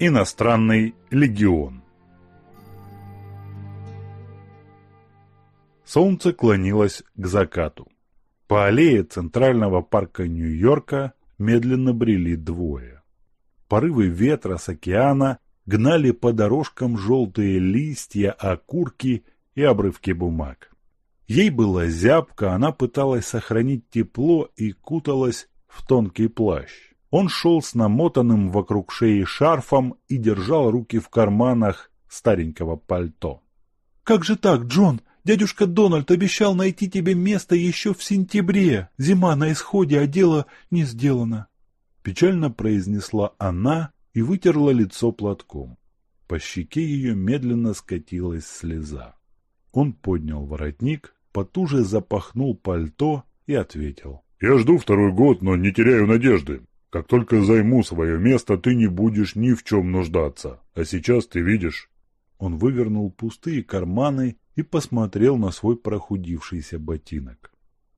Иностранный легион Солнце клонилось к закату. По аллее Центрального парка Нью-Йорка медленно брели двое. Порывы ветра с океана гнали по дорожкам желтые листья, окурки и обрывки бумаг. Ей было зябко, она пыталась сохранить тепло и куталась в тонкий плащ. Он шел с намотанным вокруг шеи шарфом и держал руки в карманах старенького пальто. «Как же так, Джон? Дядюшка Дональд обещал найти тебе место еще в сентябре. Зима на исходе, а дело не сделано». Печально произнесла она и вытерла лицо платком. По щеке ее медленно скатилась слеза. Он поднял воротник, потуже запахнул пальто и ответил. «Я жду второй год, но не теряю надежды. Как только займу свое место, ты не будешь ни в чем нуждаться. А сейчас ты видишь...» Он вывернул пустые карманы и посмотрел на свой прохудившийся ботинок.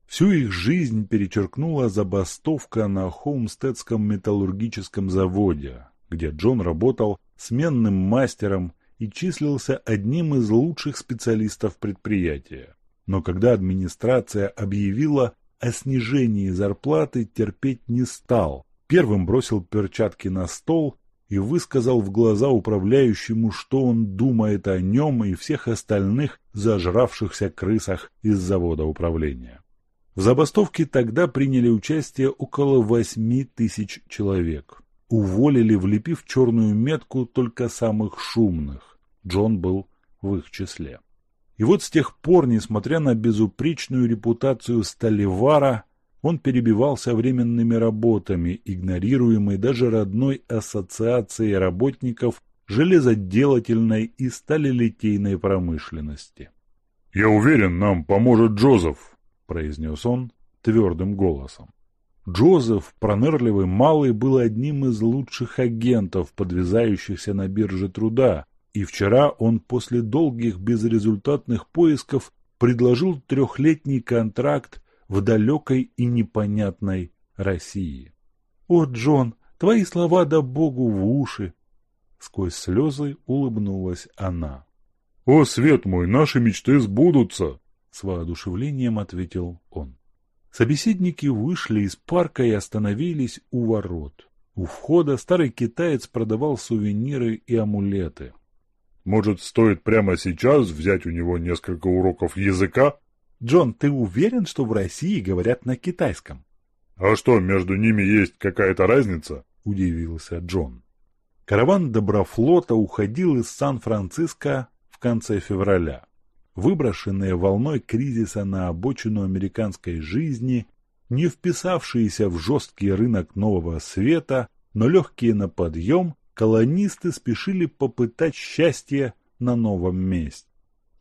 Всю их жизнь перечеркнула забастовка на Холмстедском металлургическом заводе, где Джон работал сменным мастером и числился одним из лучших специалистов предприятия. Но когда администрация объявила о снижении зарплаты, терпеть не стал. Первым бросил перчатки на стол и высказал в глаза управляющему, что он думает о нем и всех остальных зажравшихся крысах из завода управления. В забастовке тогда приняли участие около восьми тысяч человек. Уволили, влепив черную метку только самых шумных. Джон был в их числе. И вот с тех пор, несмотря на безупречную репутацию Сталевара, он перебивался временными работами, игнорируемой даже родной ассоциацией работников железоделательной и сталелитейной промышленности. «Я уверен, нам поможет Джозеф», – произнес он твердым голосом. Джозеф, пронырливый малый, был одним из лучших агентов, подвязающихся на бирже труда, и вчера он после долгих безрезультатных поисков предложил трехлетний контракт в далекой и непонятной России. «О, Джон, твои слова да Богу в уши!» Сквозь слезы улыбнулась она. «О, свет мой, наши мечты сбудутся!» С воодушевлением ответил он. Собеседники вышли из парка и остановились у ворот. У входа старый китаец продавал сувениры и амулеты. «Может, стоит прямо сейчас взять у него несколько уроков языка?» «Джон, ты уверен, что в России говорят на китайском?» «А что, между ними есть какая-то разница?» – удивился Джон. Караван Доброфлота уходил из Сан-Франциско в конце февраля. Выброшенные волной кризиса на обочину американской жизни, не вписавшиеся в жесткий рынок нового света, но легкие на подъем, колонисты спешили попытать счастье на новом месте.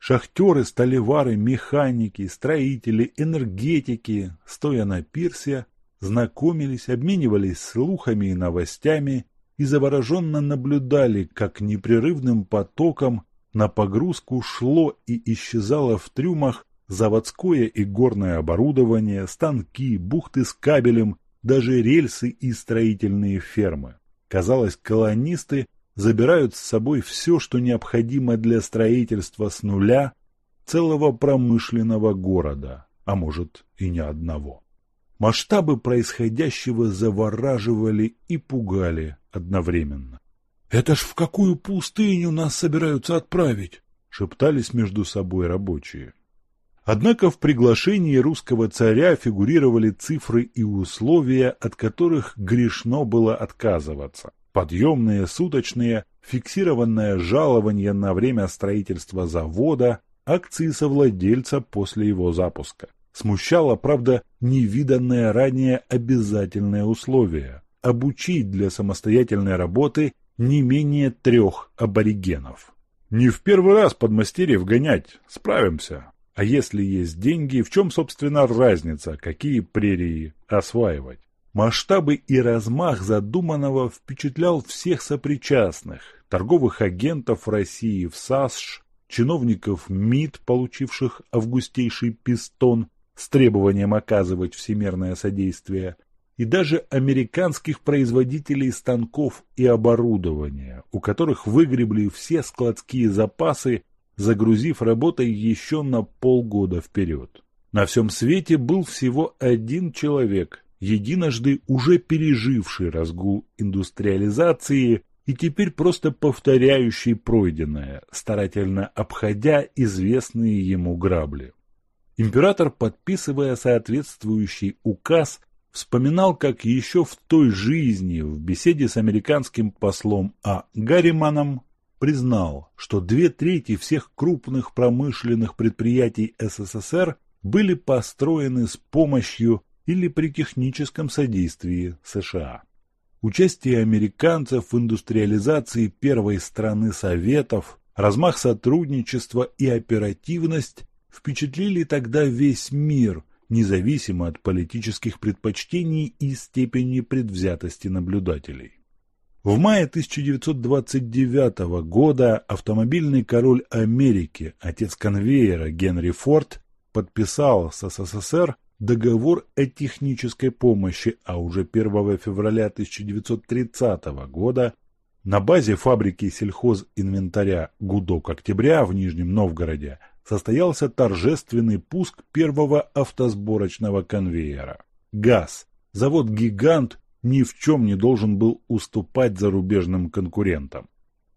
Шахтеры, столевары, механики, строители, энергетики, стоя на пирсе, знакомились, обменивались слухами и новостями и завороженно наблюдали, как непрерывным потоком на погрузку шло и исчезало в трюмах заводское и горное оборудование, станки, бухты с кабелем, даже рельсы и строительные фермы. Казалось, колонисты забирают с собой все, что необходимо для строительства с нуля целого промышленного города, а может и не одного. Масштабы происходящего завораживали и пугали одновременно. «Это ж в какую пустыню нас собираются отправить?» — шептались между собой рабочие. Однако в приглашении русского царя фигурировали цифры и условия, от которых грешно было отказываться подъемные, суточные, фиксированное жалование на время строительства завода, акции совладельца после его запуска. Смущало, правда, невиданное ранее обязательное условие – обучить для самостоятельной работы не менее трех аборигенов. Не в первый раз подмастерьев гонять, справимся. А если есть деньги, в чем, собственно, разница, какие прерии осваивать? Масштабы и размах задуманного впечатлял всех сопричастных – торговых агентов России в САСШ, чиновников МИД, получивших августейший пистон с требованием оказывать всемирное содействие, и даже американских производителей станков и оборудования, у которых выгребли все складские запасы, загрузив работой еще на полгода вперед. На всем свете был всего один человек, единожды уже переживший разгул индустриализации и теперь просто повторяющий пройденное, старательно обходя известные ему грабли. Император, подписывая соответствующий указ, вспоминал, как еще в той жизни в беседе с американским послом А. Гарриманом признал, что две трети всех крупных промышленных предприятий СССР были построены с помощью или при техническом содействии США. Участие американцев в индустриализации первой страны Советов, размах сотрудничества и оперативность впечатлили тогда весь мир, независимо от политических предпочтений и степени предвзятости наблюдателей. В мае 1929 года автомобильный король Америки, отец конвейера Генри Форд, подписал с СССР договор о технической помощи, а уже 1 февраля 1930 года на базе фабрики сельхозинвентаря «Гудок Октября» в Нижнем Новгороде состоялся торжественный пуск первого автосборочного конвейера. ГАЗ, завод-гигант, ни в чем не должен был уступать зарубежным конкурентам.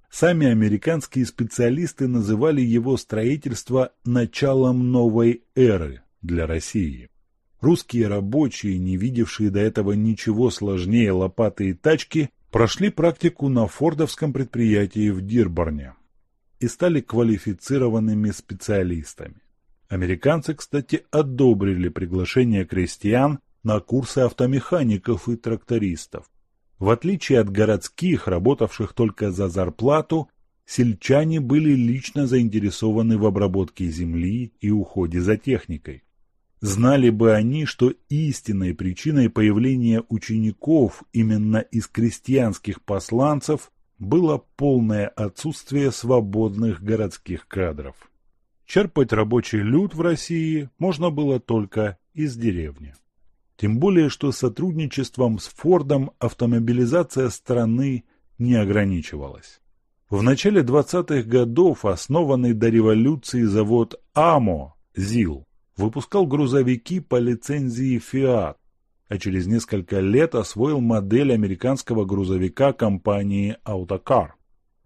Сами американские специалисты называли его строительство началом новой эры для России. Русские рабочие, не видевшие до этого ничего сложнее лопаты и тачки, прошли практику на фордовском предприятии в Дирборне и стали квалифицированными специалистами. Американцы, кстати, одобрили приглашение крестьян на курсы автомехаников и трактористов. В отличие от городских, работавших только за зарплату, сельчане были лично заинтересованы в обработке земли и уходе за техникой. Знали бы они, что истинной причиной появления учеников именно из крестьянских посланцев было полное отсутствие свободных городских кадров. Черпать рабочий люд в России можно было только из деревни. Тем более, что сотрудничеством с Фордом автомобилизация страны не ограничивалась. В начале 20-х годов основанный до революции завод АМО ЗИЛ выпускал грузовики по лицензии Fiat, а через несколько лет освоил модель американского грузовика компании Autocar.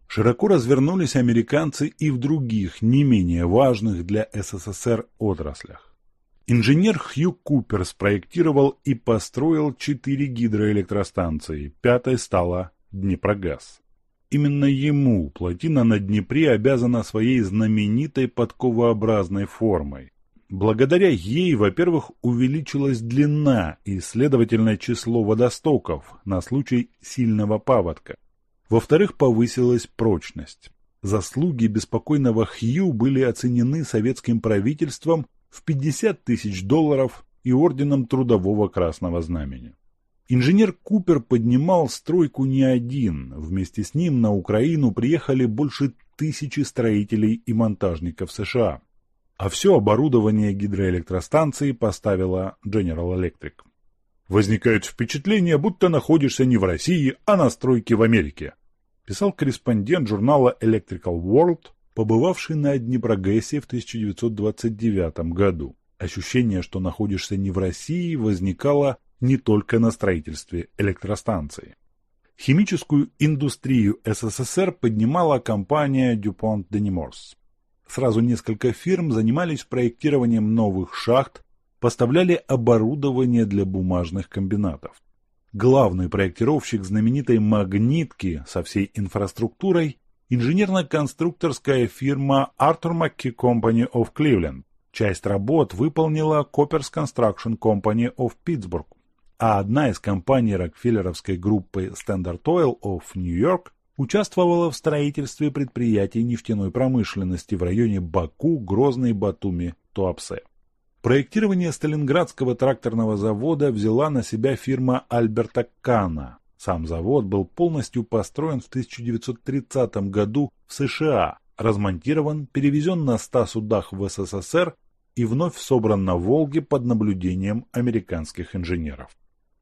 Широко развернулись американцы и в других, не менее важных для СССР отраслях. Инженер Хью Купер спроектировал и построил четыре гидроэлектростанции, пятой стала Днепрогаз. Именно ему плотина на Днепре обязана своей знаменитой подковообразной формой. Благодаря ей, во-первых, увеличилась длина и, следовательно, число водостоков на случай сильного паводка. Во-вторых, повысилась прочность. Заслуги беспокойного Хью были оценены советским правительством в 50 тысяч долларов и орденом Трудового Красного Знамени. Инженер Купер поднимал стройку не один, вместе с ним на Украину приехали больше тысячи строителей и монтажников США а все оборудование гидроэлектростанции поставила General Electric. Возникает впечатление, будто находишься не в России, а на стройке в Америке, писал корреспондент журнала Electrical World, побывавший на Днепрогэсе в 1929 году. Ощущение, что находишься не в России, возникало не только на строительстве электростанции. Химическую индустрию СССР поднимала компания DuPont de Nemours. Сразу несколько фирм занимались проектированием новых шахт, поставляли оборудование для бумажных комбинатов. Главный проектировщик знаменитой «Магнитки» со всей инфраструктурой – инженерно-конструкторская фирма Arthur McKee Company of Cleveland. Часть работ выполнила Coppers Construction Company of Pittsburgh, а одна из компаний Рокфеллеровской группы Standard Oil of New York участвовала в строительстве предприятий нефтяной промышленности в районе Баку, Грозный, Батуми, Туапсе. Проектирование Сталинградского тракторного завода взяла на себя фирма Альберта Кана. Сам завод был полностью построен в 1930 году в США, размонтирован, перевезен на 100 судах в СССР и вновь собран на Волге под наблюдением американских инженеров.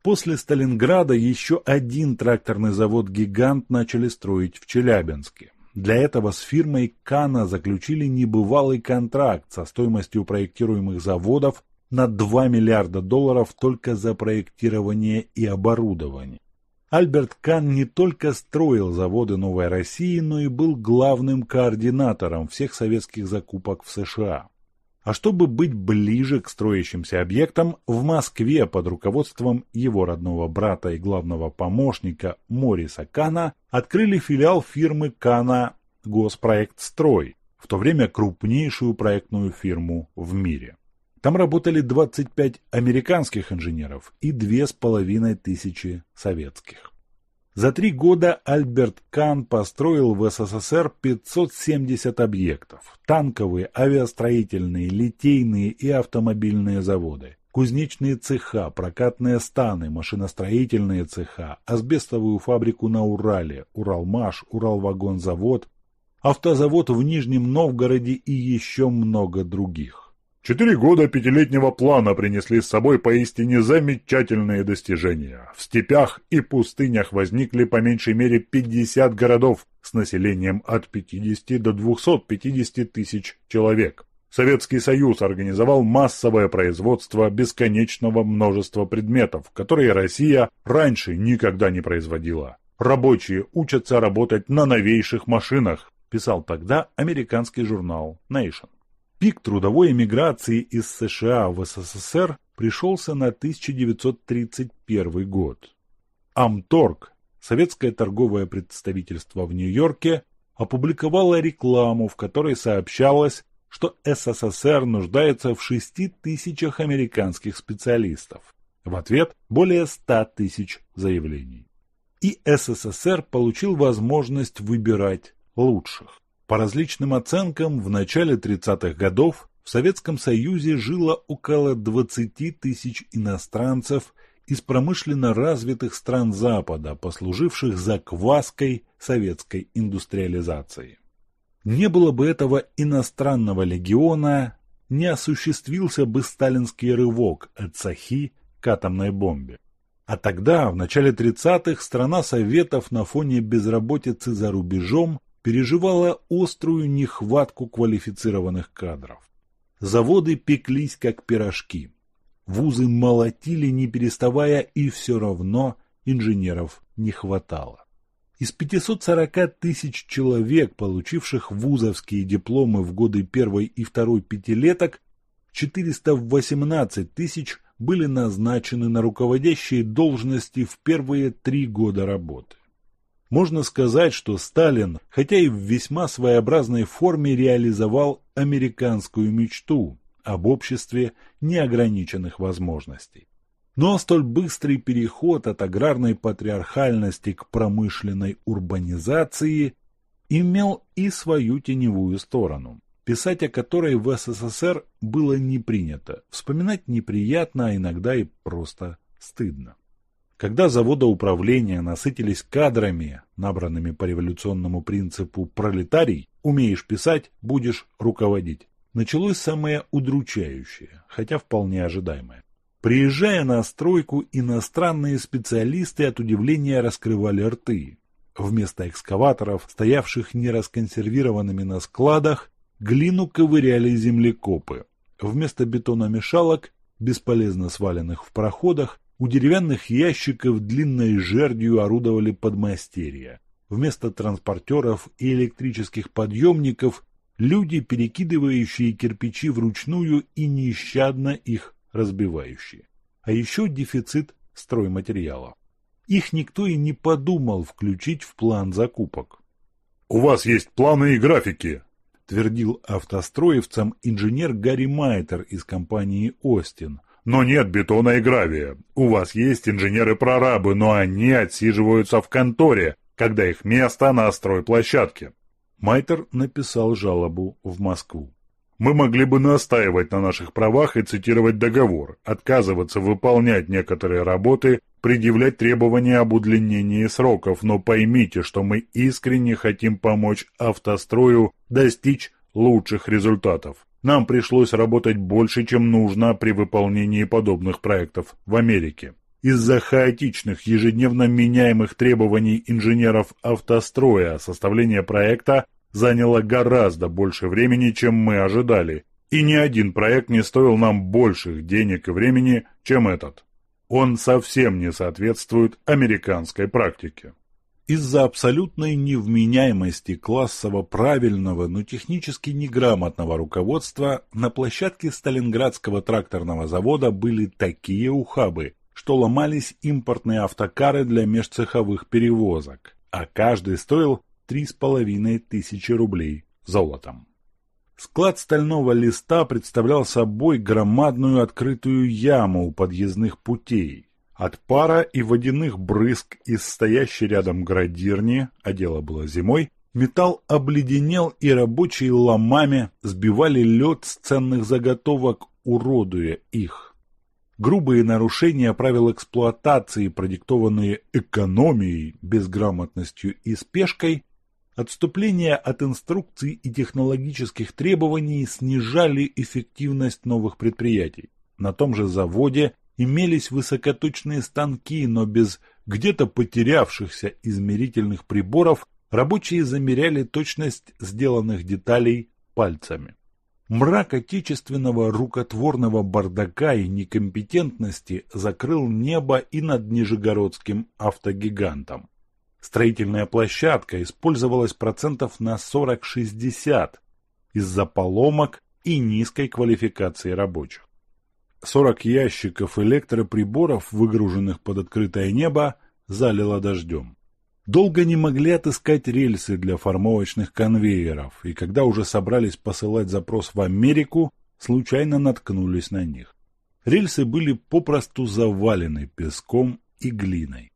После Сталинграда еще один тракторный завод-гигант начали строить в Челябинске. Для этого с фирмой Кана заключили небывалый контракт со стоимостью проектируемых заводов на 2 миллиарда долларов только за проектирование и оборудование. Альберт Кан не только строил заводы Новой России, но и был главным координатором всех советских закупок в США. А чтобы быть ближе к строящимся объектам, в Москве под руководством его родного брата и главного помощника Мориса Кана открыли филиал фирмы Кана «Госпроект Строй», в то время крупнейшую проектную фирму в мире. Там работали 25 американских инженеров и 2500 советских. За три года Альберт Кан построил в СССР 570 объектов – танковые, авиастроительные, литейные и автомобильные заводы, кузнечные цеха, прокатные станы, машиностроительные цеха, асбестовую фабрику на Урале, Уралмаш, Уралвагонзавод, автозавод в Нижнем Новгороде и еще много других. Четыре года пятилетнего плана принесли с собой поистине замечательные достижения. В степях и пустынях возникли по меньшей мере 50 городов с населением от 50 до 250 тысяч человек. Советский Союз организовал массовое производство бесконечного множества предметов, которые Россия раньше никогда не производила. Рабочие учатся работать на новейших машинах, писал тогда американский журнал Nation. Пик трудовой эмиграции из США в СССР пришелся на 1931 год. Амторг, советское торговое представительство в Нью-Йорке, опубликовало рекламу, в которой сообщалось, что СССР нуждается в 6 тысячах американских специалистов. В ответ более 100 тысяч заявлений. И СССР получил возможность выбирать лучших. По различным оценкам, в начале 30-х годов в Советском Союзе жило около 20 тысяч иностранцев из промышленно развитых стран Запада, послуживших закваской советской индустриализации. Не было бы этого иностранного легиона, не осуществился бы сталинский рывок от Сахи к атомной бомбе. А тогда, в начале 30-х, страна Советов на фоне безработицы за рубежом переживала острую нехватку квалифицированных кадров. Заводы пеклись как пирожки. Вузы молотили не переставая, и все равно инженеров не хватало. Из 540 тысяч человек, получивших вузовские дипломы в годы первой и второй пятилеток, 418 тысяч были назначены на руководящие должности в первые три года работы. Можно сказать, что Сталин, хотя и в весьма своеобразной форме реализовал американскую мечту об обществе неограниченных возможностей. Но столь быстрый переход от аграрной патриархальности к промышленной урбанизации имел и свою теневую сторону, писать о которой в СССР было не принято, вспоминать неприятно, а иногда и просто стыдно. Когда заводоуправления насытились кадрами, набранными по революционному принципу «пролетарий», умеешь писать, будешь руководить, началось самое удручающее, хотя вполне ожидаемое. Приезжая на стройку, иностранные специалисты от удивления раскрывали рты. Вместо экскаваторов, стоявших нерасконсервированными на складах, глину ковыряли землекопы. Вместо бетономешалок, бесполезно сваленных в проходах, у деревянных ящиков длинной жердью орудовали подмастерья. Вместо транспортеров и электрических подъемников люди, перекидывающие кирпичи вручную и нещадно их разбивающие. А еще дефицит стройматериала. Их никто и не подумал включить в план закупок. «У вас есть планы и графики», – твердил автостроевцам инженер Гарри Майтер из компании «Остин», но нет бетона и гравия. У вас есть инженеры-прорабы, но они отсиживаются в конторе, когда их место на стройплощадке. Майтер написал жалобу в Москву. Мы могли бы настаивать на наших правах и цитировать договор, отказываться выполнять некоторые работы, предъявлять требования об удлинении сроков, но поймите, что мы искренне хотим помочь автострою достичь лучших результатов. Нам пришлось работать больше, чем нужно при выполнении подобных проектов в Америке. из-за хаотичных, ежедневно меняемых требований инженеров автостроя составление проекта заняло гораздо больше времени, чем мы ожидали, и ни один проект не стоил нам больших денег и времени, чем этот. Он совсем не соответствует американской практике. Из-за абсолютной невменяемости классово правильного, но технически неграмотного руководства на площадке Сталинградского тракторного завода были такие ухабы, что ломались импортные автокары для межцеховых перевозок, а каждый стоил три с половиной тысячи рублей золотом. Склад стального листа представлял собой громадную открытую яму у подъездных путей. От пара и водяных брызг из стоящей рядом градирни, а дело было зимой, металл обледенел и рабочие ломами сбивали лед с ценных заготовок, уродуя их. Грубые нарушения правил эксплуатации, продиктованные экономией, безграмотностью и спешкой, отступления от инструкций и технологических требований снижали эффективность новых предприятий. На том же заводе имелись высокоточные станки, но без где-то потерявшихся измерительных приборов рабочие замеряли точность сделанных деталей пальцами. Мрак отечественного рукотворного бардака и некомпетентности закрыл небо и над Нижегородским автогигантом. Строительная площадка использовалась процентов на 40-60 из-за поломок и низкой квалификации рабочих. 40 ящиков электроприборов, выгруженных под открытое небо, залило дождем. Долго не могли отыскать рельсы для формовочных конвейеров, и когда уже собрались посылать запрос в Америку, случайно наткнулись на них. Рельсы были попросту завалены песком и глиной.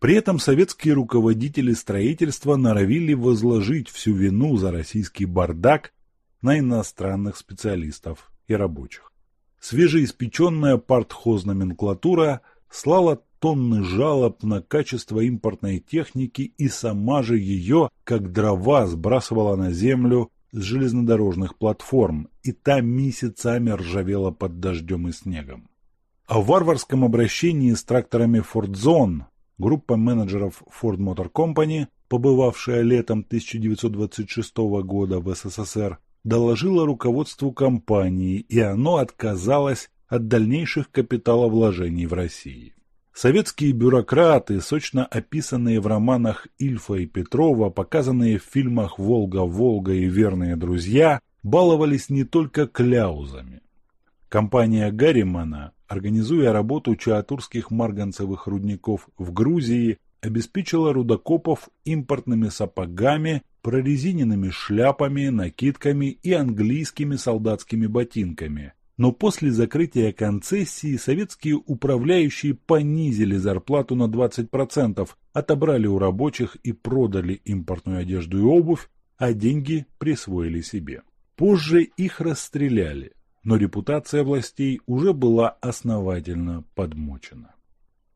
При этом советские руководители строительства норовили возложить всю вину за российский бардак на иностранных специалистов и рабочих. Свежеиспеченная партхозноменклатура слала тонны жалоб на качество импортной техники и сама же ее, как дрова, сбрасывала на землю с железнодорожных платформ, и та месяцами ржавела под дождем и снегом. О варварском обращении с тракторами «Фордзон» группа менеджеров Ford Motor Company, побывавшая летом 1926 года в СССР, доложила руководству компании, и оно отказалось от дальнейших капиталовложений в России. Советские бюрократы, сочно описанные в романах Ильфа и Петрова, показанные в фильмах «Волга-Волга» и «Верные друзья», баловались не только кляузами. Компания Гарримана, организуя работу чаатурских марганцевых рудников в Грузии, обеспечила рудокопов импортными сапогами, прорезиненными шляпами, накидками и английскими солдатскими ботинками, но после закрытия концессии советские управляющие понизили зарплату на 20%, отобрали у рабочих и продали импортную одежду и обувь, а деньги присвоили себе. Позже их расстреляли, но репутация властей уже была основательно подмочена.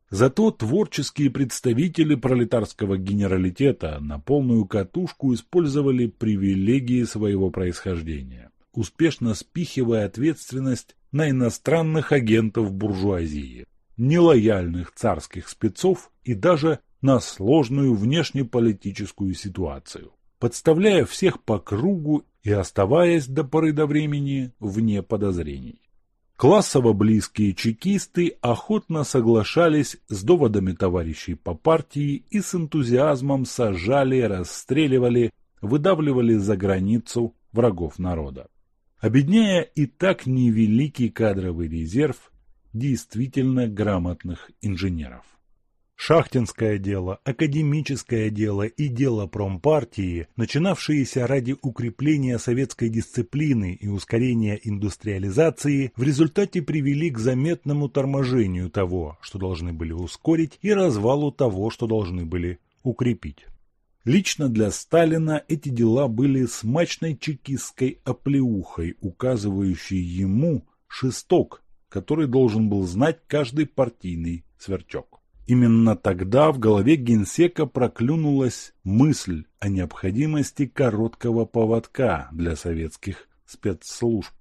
Зато творческие представители пролетарского генералитета на полную катушку использовали привилегии своего происхождения успешно спихивая ответственность на иностранных агентов буржуазии, нелояльных царских спецов и даже на сложную внешнеполитическую ситуацию, подставляя всех по кругу и оставаясь до поры до времени вне подозрений. Классово близкие чекисты охотно соглашались с доводами товарищей по партии и с энтузиазмом сажали, расстреливали, выдавливали за границу врагов народа обедняя и так невеликий кадровый резерв действительно грамотных инженеров. Шахтинское дело, академическое дело и дело промпартии, начинавшиеся ради укрепления советской дисциплины и ускорения индустриализации, в результате привели к заметному торможению того, что должны были ускорить, и развалу того, что должны были укрепить. Лично для Сталина эти дела были смачной чекистской оплеухой, указывающей ему шесток, который должен был знать каждый партийный сверчок. Именно тогда в голове генсека проклюнулась мысль о необходимости короткого поводка для советских спецслужб.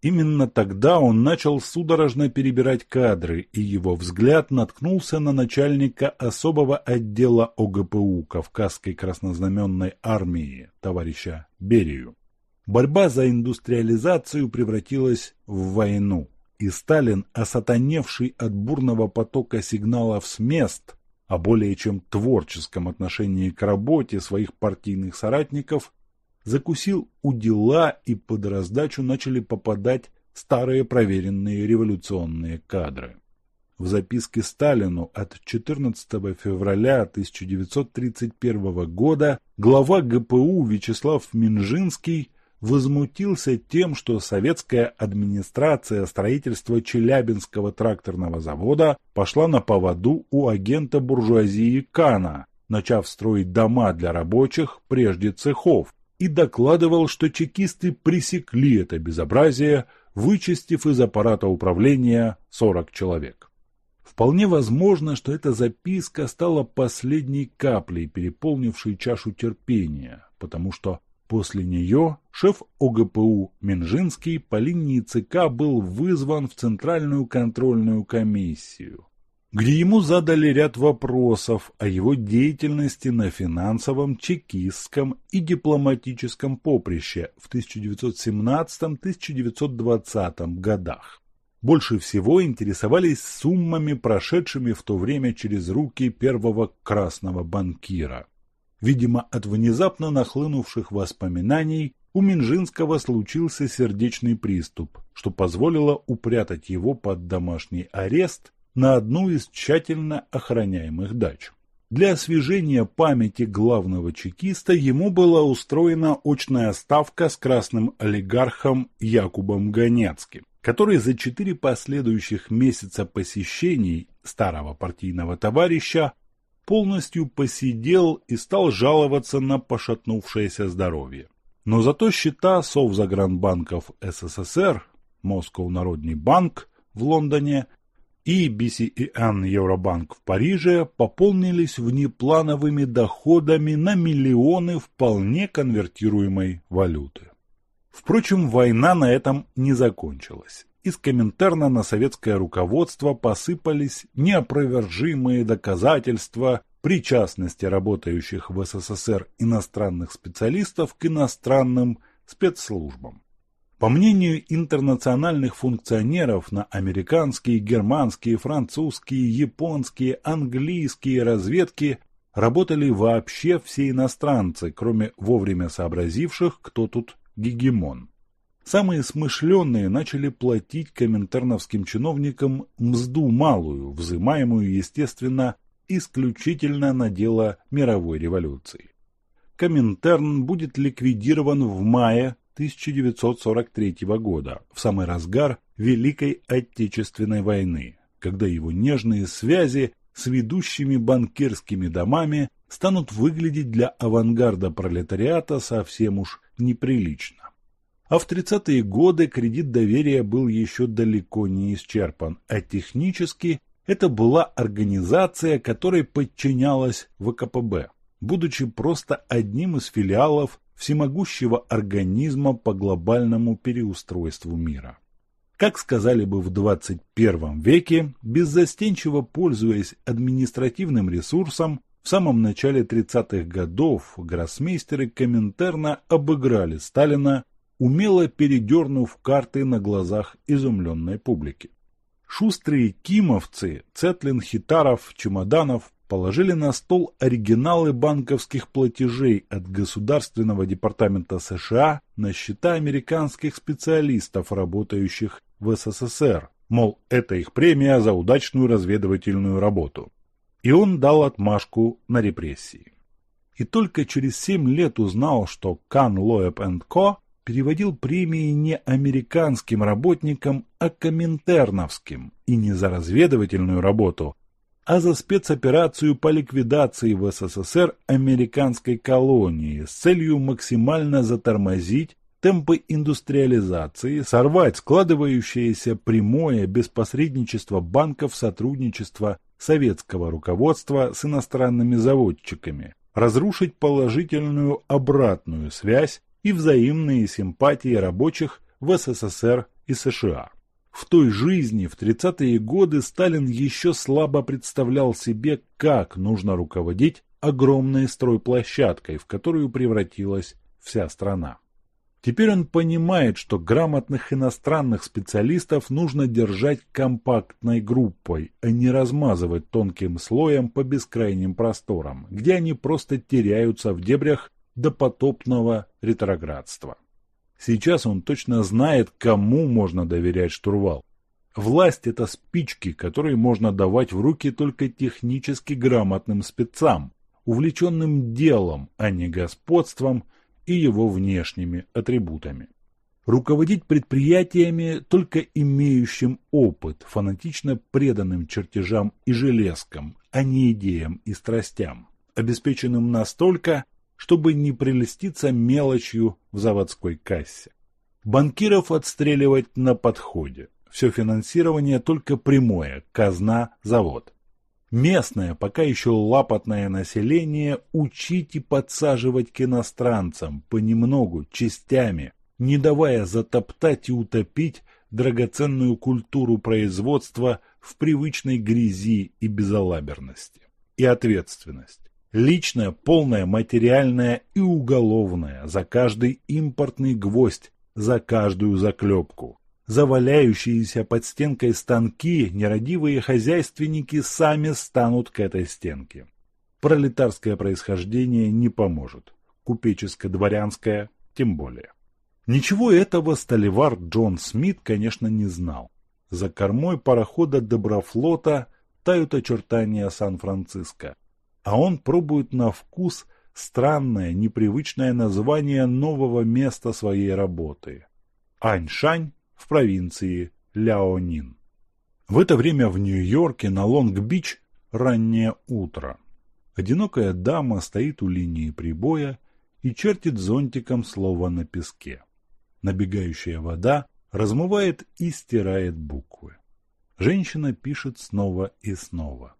Именно тогда он начал судорожно перебирать кадры, и его взгляд наткнулся на начальника особого отдела ОГПУ Кавказской краснознаменной армии, товарища Берию. Борьба за индустриализацию превратилась в войну, и Сталин, осатаневший от бурного потока сигналов с мест, о более чем творческом отношении к работе своих партийных соратников, закусил у дела и под раздачу начали попадать старые проверенные революционные кадры. В записке Сталину от 14 февраля 1931 года глава ГПУ Вячеслав Минжинский возмутился тем, что советская администрация строительства Челябинского тракторного завода пошла на поводу у агента буржуазии Кана, начав строить дома для рабочих прежде цехов, и докладывал, что чекисты пресекли это безобразие, вычистив из аппарата управления 40 человек. Вполне возможно, что эта записка стала последней каплей, переполнившей чашу терпения, потому что после нее шеф ОГПУ Минжинский по линии ЦК был вызван в Центральную контрольную комиссию где ему задали ряд вопросов о его деятельности на финансовом, чекистском и дипломатическом поприще в 1917-1920 годах. Больше всего интересовались суммами, прошедшими в то время через руки первого красного банкира. Видимо, от внезапно нахлынувших воспоминаний у Минжинского случился сердечный приступ, что позволило упрятать его под домашний арест на одну из тщательно охраняемых дач. Для освежения памяти главного чекиста ему была устроена очная ставка с красным олигархом Якубом Ганецким, который за четыре последующих месяца посещений старого партийного товарища полностью посидел и стал жаловаться на пошатнувшееся здоровье. Но зато счета Совзагранбанков СССР, Москов Народный банк в Лондоне и BCEN Евробанк в Париже пополнились внеплановыми доходами на миллионы вполне конвертируемой валюты. Впрочем, война на этом не закончилась. Из Коминтерна на советское руководство посыпались неопровержимые доказательства причастности работающих в СССР иностранных специалистов к иностранным спецслужбам. По мнению интернациональных функционеров, на американские, германские, французские, японские, английские разведки работали вообще все иностранцы, кроме вовремя сообразивших, кто тут гегемон. Самые смышленные начали платить коминтерновским чиновникам мзду малую, взимаемую, естественно, исключительно на дело мировой революции. Коминтерн будет ликвидирован в мае 1943 года, в самый разгар Великой Отечественной войны, когда его нежные связи с ведущими банкирскими домами станут выглядеть для авангарда пролетариата совсем уж неприлично. А в 30-е годы кредит доверия был еще далеко не исчерпан, а технически это была организация, которой подчинялась ВКПБ, будучи просто одним из филиалов всемогущего организма по глобальному переустройству мира. Как сказали бы в 21 веке, беззастенчиво пользуясь административным ресурсом, в самом начале 30-х годов гроссмейстеры Коминтерна обыграли Сталина, умело передернув карты на глазах изумленной публики. Шустрые кимовцы, Цетлин, Хитаров, Чемоданов положили на стол оригиналы банковских платежей от Государственного департамента США на счета американских специалистов, работающих в СССР, мол, это их премия за удачную разведывательную работу. И он дал отмашку на репрессии. И только через семь лет узнал, что Кан Лоэб Ко переводил премии не американским работникам, а коминтерновским, и не за разведывательную работу, а за спецоперацию по ликвидации в СССР американской колонии с целью максимально затормозить темпы индустриализации, сорвать складывающееся прямое без посредничества банков сотрудничество советского руководства с иностранными заводчиками, разрушить положительную обратную связь и взаимные симпатии рабочих в СССР и США. В той жизни в 30-е годы Сталин еще слабо представлял себе, как нужно руководить огромной стройплощадкой, в которую превратилась вся страна. Теперь он понимает, что грамотных иностранных специалистов нужно держать компактной группой, а не размазывать тонким слоем по бескрайним просторам, где они просто теряются в дебрях допотопного ретроградства. Сейчас он точно знает, кому можно доверять штурвал. Власть – это спички, которые можно давать в руки только технически грамотным спецам, увлеченным делом, а не господством и его внешними атрибутами. Руководить предприятиями, только имеющим опыт, фанатично преданным чертежам и железкам, а не идеям и страстям, обеспеченным настолько, чтобы не прелеститься мелочью в заводской кассе. Банкиров отстреливать на подходе. Все финансирование только прямое, казна, завод. Местное, пока еще лапотное население учить и подсаживать к иностранцам, понемногу, частями, не давая затоптать и утопить драгоценную культуру производства в привычной грязи и безалаберности. И ответственность. Личная, полная, материальная и уголовная за каждый импортный гвоздь, за каждую заклепку. Заваляющиеся под стенкой станки нерадивые хозяйственники сами станут к этой стенке. Пролетарское происхождение не поможет. Купеческо-дворянское тем более. Ничего этого столевар Джон Смит, конечно, не знал. За кормой парохода Доброфлота тают очертания Сан-Франциско а он пробует на вкус странное, непривычное название нового места своей работы – Аньшань в провинции Ляонин. В это время в Нью-Йорке на Лонг-Бич раннее утро. Одинокая дама стоит у линии прибоя и чертит зонтиком слово на песке. Набегающая вода размывает и стирает буквы. Женщина пишет снова и снова.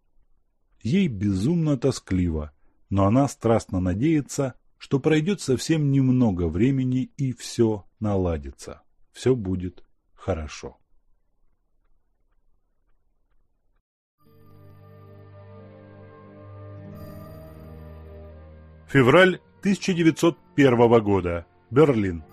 Ей безумно тоскливо, но она страстно надеется, что пройдет совсем немного времени и все наладится. Все будет хорошо. Февраль 1901 года. Берлин.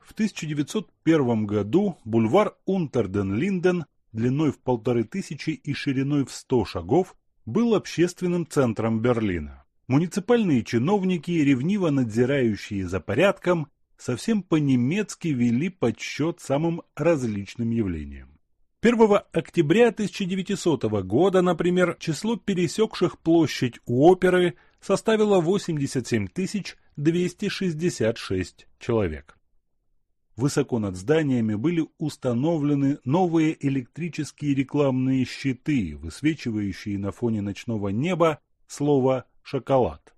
В 1901 году бульвар Унтерден-Линден длиной в полторы тысячи и шириной в сто шагов, был общественным центром Берлина. Муниципальные чиновники, ревниво надзирающие за порядком, совсем по-немецки вели подсчет самым различным явлениям. 1 октября 1900 года, например, число пересекших площадь у оперы составило 87 266 человек. Высоко над зданиями были установлены новые электрические рекламные щиты, высвечивающие на фоне ночного неба слово «шоколад».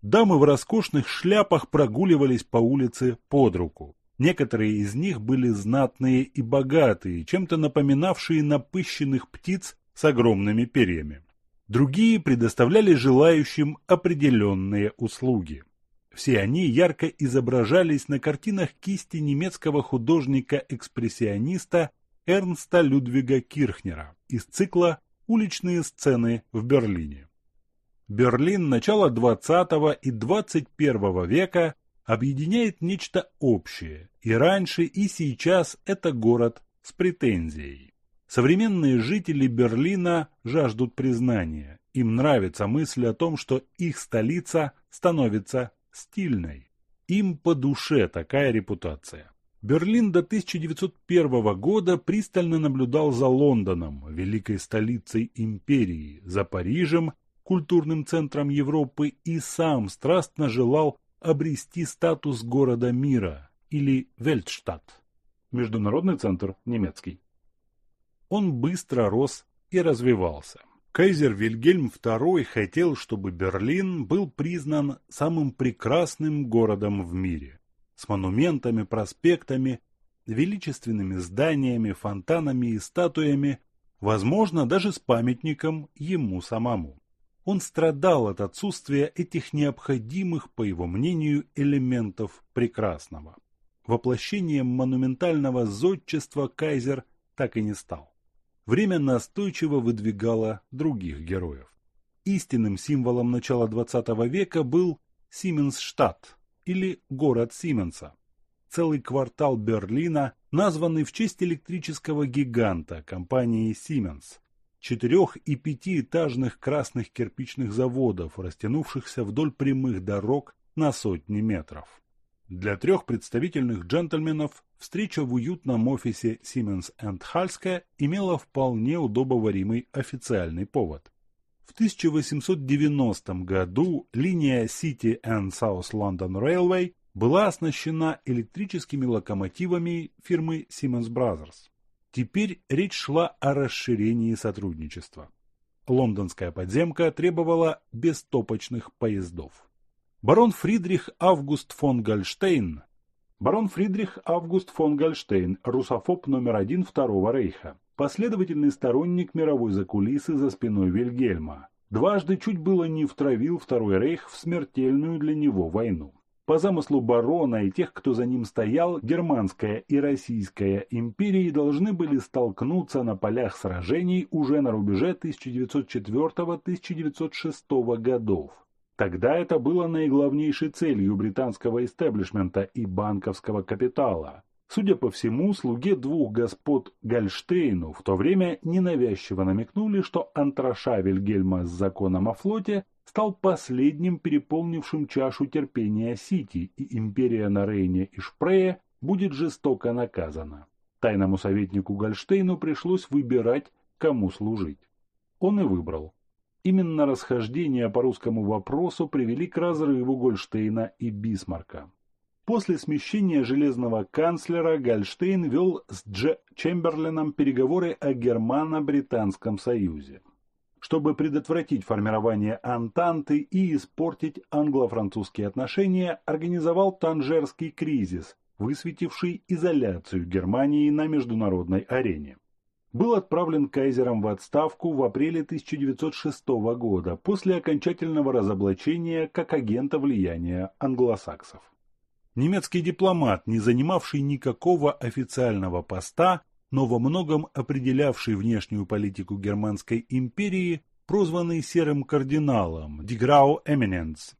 Дамы в роскошных шляпах прогуливались по улице под руку. Некоторые из них были знатные и богатые, чем-то напоминавшие напыщенных птиц с огромными перьями. Другие предоставляли желающим определенные услуги. Все они ярко изображались на картинах кисти немецкого художника-экспрессиониста Эрнста Людвига Кирхнера из цикла «Уличные сцены в Берлине». Берлин начала XX и XXI века объединяет нечто общее, и раньше, и сейчас это город с претензией. Современные жители Берлина жаждут признания, им нравится мысль о том, что их столица становится стильной. Им по душе такая репутация. Берлин до 1901 года пристально наблюдал за Лондоном, великой столицей империи, за Парижем, культурным центром Европы и сам страстно желал обрести статус города мира или Вельтштадт, международный центр немецкий. Он быстро рос и развивался. Кайзер Вильгельм II хотел, чтобы Берлин был признан самым прекрасным городом в мире, с монументами, проспектами, величественными зданиями, фонтанами и статуями, возможно, даже с памятником ему самому. он страдал от отсутствия этих необходимых, по его мнению, элементов прекрасного. Воплощением монументального зодчества кайзер так и не стал. Время настойчиво выдвигало других героев. Истинным символом начала XX века был Сименсштадт или город Сименса. Целый квартал Берлина, названный в честь электрического гиганта компании Siemens, четырех- и пятиэтажных красных кирпичных заводов, растянувшихся вдоль прямых дорог на сотни метров. Для трех представительных джентльменов встреча в уютном офисе Siemens Halske имела вполне удобоваримый официальный повод. В 1890 году линия City and South London Railway была оснащена электрическими локомотивами фирмы Siemens Brothers. Теперь речь шла о расширении сотрудничества. Лондонская подземка требовала бестопочных поездов. Барон Фридрих Август фон Гольштейн Барон Фридрих Август фон Гольштейн, русофоб номер один Второго Рейха, последовательный сторонник мировой закулисы за спиной Вильгельма, дважды чуть было не втравил Второй Рейх в смертельную для него войну. По замыслу барона и тех, кто за ним стоял, германская и российская империи должны были столкнуться на полях сражений уже на рубеже 1904-1906 годов. Тогда это было наиглавнейшей целью британского истеблишмента и банковского капитала. Судя по всему, слуге двух господ Гольштейну в то время ненавязчиво намекнули, что антраша Вильгельма с законом о флоте стал последним переполнившим чашу терпения Сити, и империя на Рейне и Шпрее будет жестоко наказана. Тайному советнику Гольштейну пришлось выбирать, кому служить. Он и выбрал. Именно расхождения по русскому вопросу привели к разрыву Гольштейна и Бисмарка. После смещения железного канцлера Гольштейн вел с Дж. Чемберленом переговоры о Германо-Британском союзе. Чтобы предотвратить формирование Антанты и испортить англо-французские отношения, организовал Танжерский кризис, высветивший изоляцию Германии на международной арене. Был отправлен кайзером в отставку в апреле 1906 года после окончательного разоблачения как агента влияния англосаксов. Немецкий дипломат, не занимавший никакого официального поста, но во многом определявший внешнюю политику Германской империи, прозванный Серым Кардиналом Диграу Эминенс,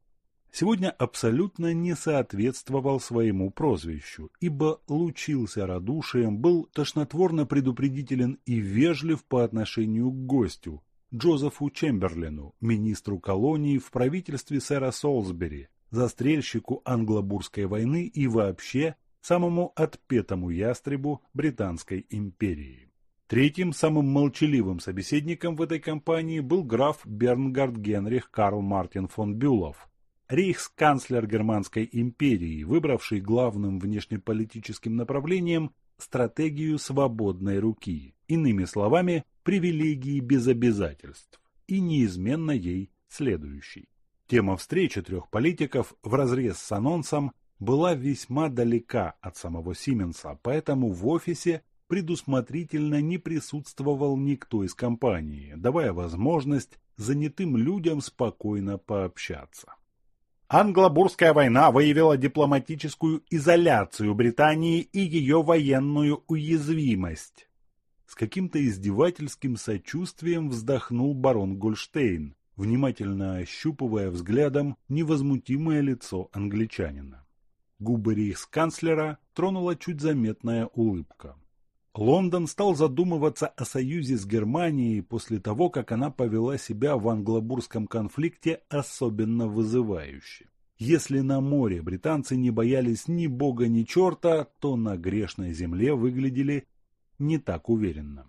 сегодня абсолютно не соответствовал своему прозвищу, ибо лучился радушием, был тошнотворно предупредителен и вежлив по отношению к гостю, Джозефу Чемберлену, министру колонии в правительстве сэра Солсбери, застрельщику англобурской войны и вообще самому отпетому ястребу Британской империи. Третьим, самым молчаливым собеседником в этой кампании был граф Бернгард Генрих Карл Мартин фон Бюлов, рейхсканцлер Германской империи, выбравший главным внешнеполитическим направлением стратегию свободной руки, иными словами, привилегии без обязательств, и неизменно ей следующий. Тема встречи трех политиков вразрез с анонсом была весьма далека от самого Сименса, поэтому в офисе предусмотрительно не присутствовал никто из компании, давая возможность занятым людям спокойно пообщаться. Англо-Бурская война выявила дипломатическую изоляцию Британии и ее военную уязвимость. С каким-то издевательским сочувствием вздохнул барон Гольштейн, внимательно ощупывая взглядом невозмутимое лицо англичанина. Губы рейхсканцлера тронула чуть заметная улыбка. Лондон стал задумываться о союзе с Германией после того, как она повела себя в англобурском конфликте особенно вызывающе. Если на море британцы не боялись ни бога, ни черта, то на грешной земле выглядели не так уверенно.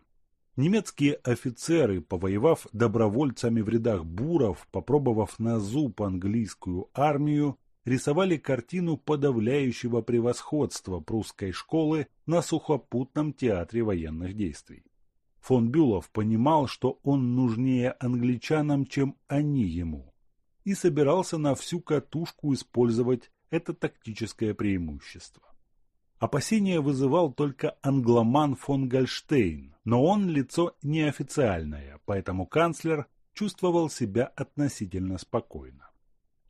Немецкие офицеры, повоевав добровольцами в рядах буров, попробовав на зуб английскую армию, рисовали картину подавляющего превосходства прусской школы на сухопутном театре военных действий. Фон Бюлов понимал, что он нужнее англичанам, чем они ему, и собирался на всю катушку использовать это тактическое преимущество. Опасения вызывал только англоман фон Гольштейн, но он лицо неофициальное, поэтому канцлер чувствовал себя относительно спокойно.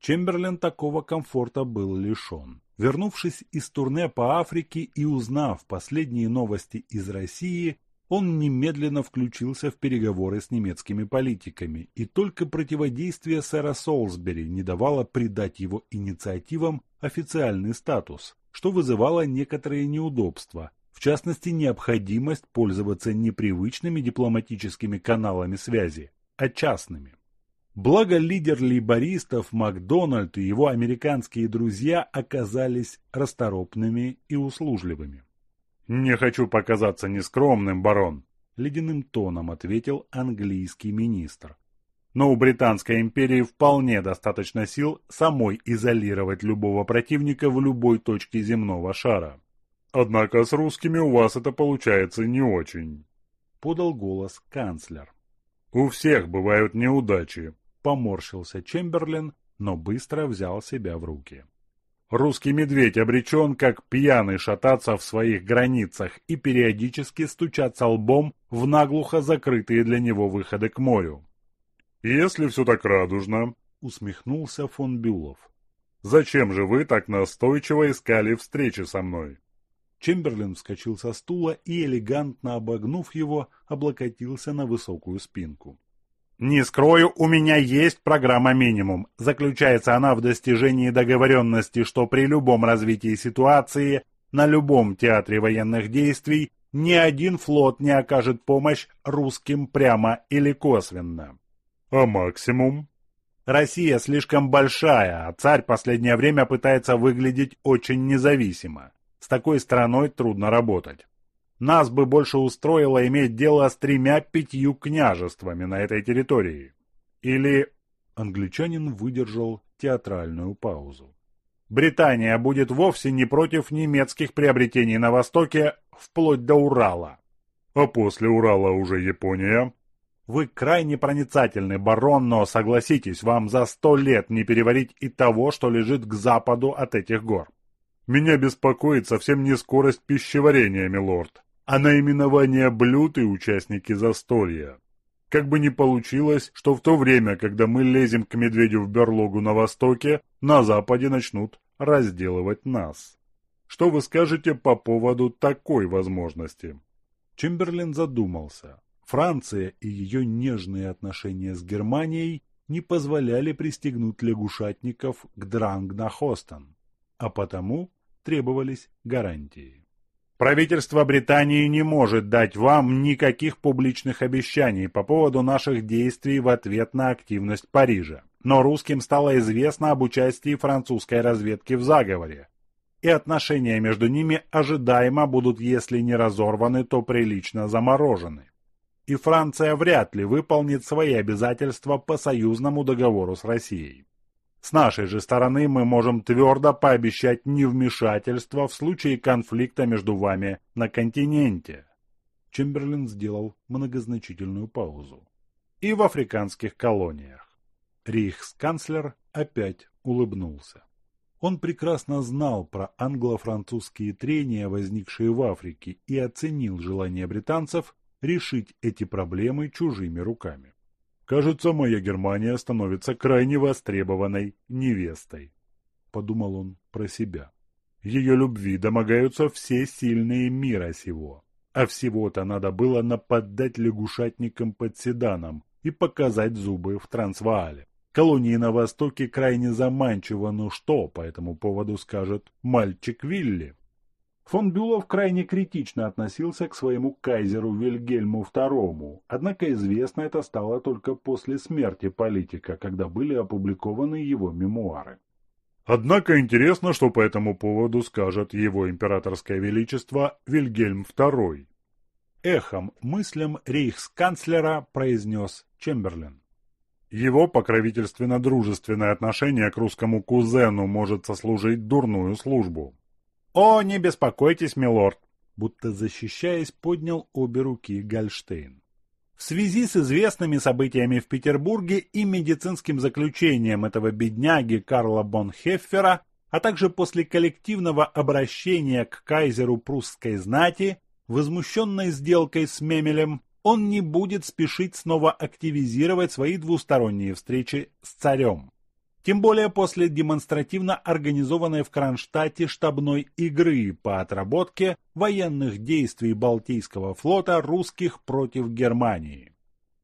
Чемберлен такого комфорта был лишен. Вернувшись из турне по Африке и узнав последние новости из России, он немедленно включился в переговоры с немецкими политиками, и только противодействие сэра Солсбери не давало придать его инициативам официальный статус, что вызывало некоторые неудобства, в частности необходимость пользоваться непривычными дипломатическими каналами связи, а частными. Благо лидер лейбористов Макдональд и его американские друзья оказались расторопными и услужливыми. «Не хочу показаться нескромным, барон», — ледяным тоном ответил английский министр. «Но у Британской империи вполне достаточно сил самой изолировать любого противника в любой точке земного шара». «Однако с русскими у вас это получается не очень», — подал голос канцлер. «У всех бывают неудачи», Поморщился Чемберлин, но быстро взял себя в руки. Русский медведь обречен, как пьяный, шататься в своих границах и периодически стучаться лбом в наглухо закрытые для него выходы к морю. «Если все так радужно», — усмехнулся фон Бюлов, — «зачем же вы так настойчиво искали встречи со мной?» Чемберлин вскочил со стула и, элегантно обогнув его, облокотился на высокую спинку. Не скрою, у меня есть программа «Минимум». Заключается она в достижении договоренности, что при любом развитии ситуации, на любом театре военных действий, ни один флот не окажет помощь русским прямо или косвенно. А максимум? Россия слишком большая, а царь последнее время пытается выглядеть очень независимо. С такой страной трудно работать. Нас бы больше устроило иметь дело с тремя-пятью княжествами на этой территории. Или... Англичанин выдержал театральную паузу. Британия будет вовсе не против немецких приобретений на Востоке, вплоть до Урала. А после Урала уже Япония? Вы крайне проницательный барон, но согласитесь, вам за сто лет не переварить и того, что лежит к западу от этих гор. Меня беспокоит совсем не скорость пищеварения, милорд а наименование блюд и участники застолья. Как бы ни получилось, что в то время, когда мы лезем к медведю в берлогу на востоке, на западе начнут разделывать нас. Что вы скажете по поводу такой возможности? Чемберлин задумался. Франция и ее нежные отношения с Германией не позволяли пристегнуть лягушатников к Дрангнахостен, а потому требовались гарантии. Правительство Британии не может дать вам никаких публичных обещаний по поводу наших действий в ответ на активность Парижа. Но русским стало известно об участии французской разведки в заговоре. И отношения между ними ожидаемо будут, если не разорваны, то прилично заморожены. И Франция вряд ли выполнит свои обязательства по союзному договору с Россией. С нашей же стороны мы можем твердо пообещать невмешательство в случае конфликта между вами на континенте. Чемберлин сделал многозначительную паузу. И в африканских колониях. Рейхсканцлер опять улыбнулся. Он прекрасно знал про англо-французские трения, возникшие в Африке, и оценил желание британцев решить эти проблемы чужими руками. Кажется, моя Германия становится крайне востребованной невестой. Подумал он про себя. Ее любви домогаются все сильные мира сего. А всего-то надо было нападать лягушатникам под седаном и показать зубы в Трансваале. Колонии на Востоке крайне заманчиво, но что по этому поводу скажет мальчик Вилли? Фон Бюлов крайне критично относился к своему кайзеру Вильгельму II, однако известно это стало только после смерти политика, когда были опубликованы его мемуары. Однако интересно, что по этому поводу скажет его императорское величество Вильгельм II. Эхом мыслям рейхсканцлера произнес Чемберлен. Его покровительственно-дружественное отношение к русскому кузену может сослужить дурную службу. «О, не беспокойтесь, милорд!» Будто защищаясь, поднял обе руки Гольштейн. В связи с известными событиями в Петербурге и медицинским заключением этого бедняги Карла Бонхеффера, а также после коллективного обращения к кайзеру прусской знати, возмущенной сделкой с Мемелем, он не будет спешить снова активизировать свои двусторонние встречи с царем. Тем более после демонстративно организованной в Кронштадте штабной игры по отработке военных действий Балтийского флота русских против Германии.